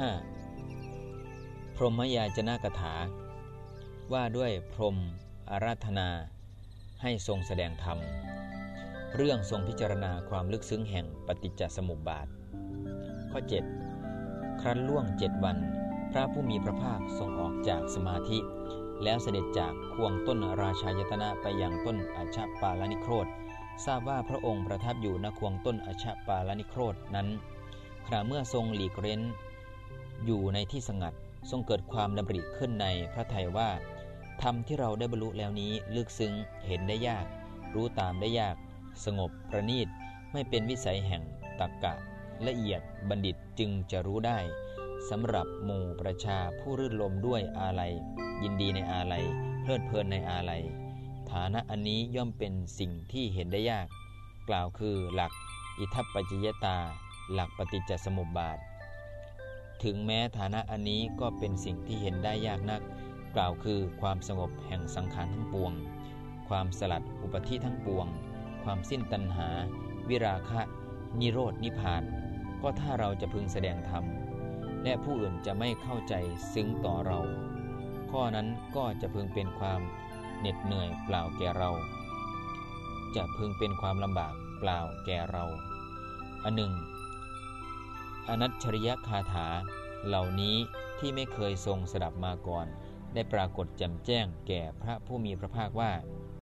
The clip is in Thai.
5. พรหมยาจนากถา ว่าด้วยพรหมอาราธนา ให้ทรงแสดงธรรม เรื่องทรงพิจารณาความลึกซึ้งแห่งปฏิจจสมุปบาท ข้อ 7 ครั้นล่วงเจ็ดวัน พระผู้มีพระภาคทรงออกจากสมาธิ แล้วเสด็จจากควงต้นราชายตนะไปยังต้นอัชฌปาลนิโครธทราบว่าพระองค์ประทับอยู่ณควงต้นอัชฌปาลนิโครธนั้นขณะเมื่อทรงหลีกเร้น อยู่ในที่สงัดทรงเกิดความดำริขึ้นในพระทัยว่าธรรมที่เราได้บรรลุแล้วนี้ลึกซึ้งเห็นได้ยาก รู้ตามได้ยาก สงบประณีตไม่เป็นวิสัยแห่งตักกะ ละเอียดบัณฑิตจึงจะรู้ได้สำหรับหมู่ประชาผู้รื่นลมด้วยอาลัย ยินดีในอาลัย เพลิดเพลินในอาลัย ฐานะอันนี้ย่อมเป็นสิ่งที่เห็นได้ยาก กล่าวคือหลักอิทัปปัจจยตา หลักปฏิจจสมุปบาท ถึงแม้ฐานะอันนี้ก็เป็นสิ่งที่เห็นได้ยากนัก กล่าวคือความสงบแห่งสังขารทั้งปวง ความสลัดอุปธิทั้งปวง ความสิ้นตัณหา วิราคะ นิโรดนิพาน ก็ถ้าเราจะพึงแสดงธรรม และผู้อื่นจะไม่เข้าใจซึ้งต่อเรา ข้อนั้นก็จะพึงเป็นความเหน็ดเหนื่อยเปล่าแก่เรา จะพึงเป็นความลำบากเปล่าแก่เรา อันหนึ่ง อนัตชริยคาถา เหล่านี้ที่ไม่เคยทรงสดับมาก่อน ได้ปรากฏแจ่มแจ้งแก่พระผู้มีพระภาคว่า